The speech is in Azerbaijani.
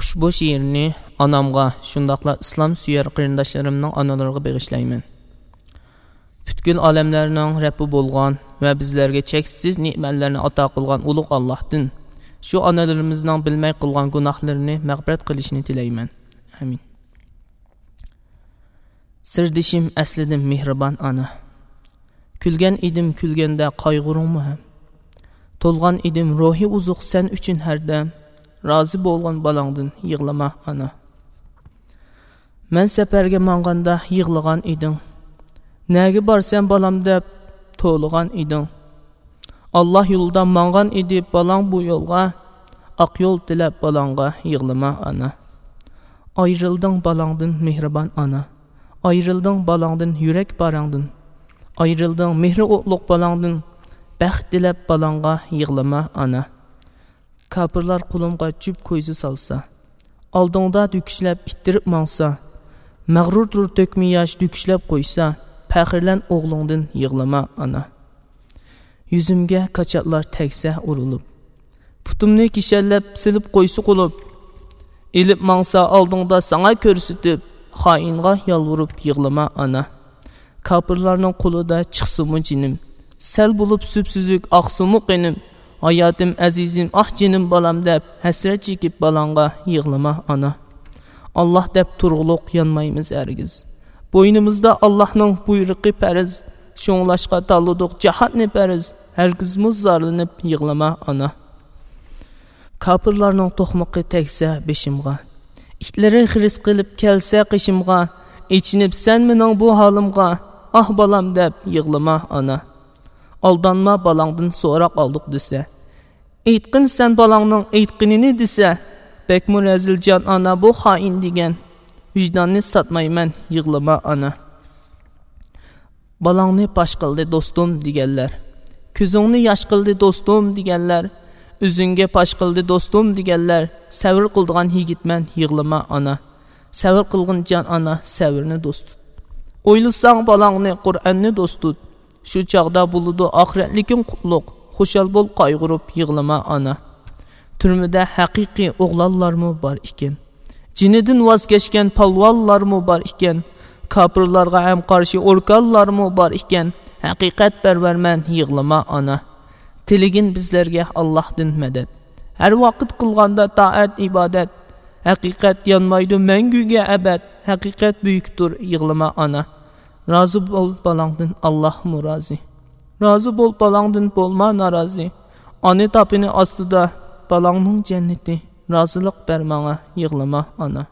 ushbu she'rni onamga shundoqla islom suyar qarindoshlarimning onalariga bag'ishlayman. Butkul olamlarning rabbi bo'lgan va bizlarga cheksiz ne'matlarni ato qilgan ulug' allohdan shu onalarimizning bilmay qilgan gunohlarini mag'firat qilishini tilayman. Amin. Sirdishim aslida mehribon ona kulgan edim kulganda qayg'urungmi ham? To'lgan edim ruhi uzuq sen uchun har dam. Rozi bo'lgan bolangdin yig'lama ana. Man safarga mong'anda yig'lagan eding naga borsam bolam deb to'lig'an eding alloh yo'lida mong'an edi bolang bu yo'lga oq yo'l tilab bolangga yig'lama ana. Ayrilding bolangdin mehribon ona ayrilding bolangdin yurak barangdin ayrilding mehri o'tliq bolangdin baxt tilab bolangga yig'lama ana. Kofirlar qulimga jup ko'zi solsa oldingda dukishlab ittirib mangsa mag'rurdir to'kmi yosh dukishlab qo'ysa faxrlan o'g'lingdin yig'lama ona yuzimga kachatlar tagsa urilib putumni kishallab silib qo'ysa qulib ilib mangsa oldingda sanga ko'rsatib xoinga yolvurib yig'lama ona kofirlarning qo'lida chiqsimu jinim sal bo'lib supsuzuk oqsimu qinim hayotim azizim ah jinim bolam deb hasrat chekib balonga yig'lama ona olloh deb turg'uluq yonmaymiz hargiz bo'ynimizda allohning buyrug'i farz sho'nglashqa tanladik jahatni farz hargizmuz zorlanib yig'lama ona kofirlarning to'qmoqi tegsa beshimga itlari xiris qilib kelsa qishimga ichinib san mening bu holimga ah bolam deb yig'lama ona aldanma balangdan so'roq oldik desa. Aytqin san balangning aytqinini desa bakmu raziljon ona bu xoin degan. Vijdonni sotmayman yig'lama ona balangni pash qildi do'stim deganlar. Ko'zingni yosh qildi do'stim deganlar. O'zingga pash qildi do'stim deganlar. Savr qildigan yigitman yig'lama ona savr qilgin jon ona savrni do'st tut. O'ylasang balangni qur'onni do'st tut shu chog'da bo'ludi oxiratliking qutlug' xushal bo'l qayg'urib yig'lama ona. Turmada haqiqiy o'g'lonlarmi bor ekan? Jinidan voz kechgan polvonlarmi bor ekan? Kofirlarga ham qarshi o'rkonlarmi bor ekan? Haqiqat parvarman yig'lama ona. Tiligin bizlarga allohdan madad. Har vaqt qilganda toat ibodat. Haqiqat yonmaydi manguga abad. Haqiqat buyukdir yig'lama ona rozi bo'l bolangdan allohmu rozi. Rozi bo'l bolangdan bo'lma norozi ona topini ostida bolangning jannati rozilik ber manga yig'lama ona.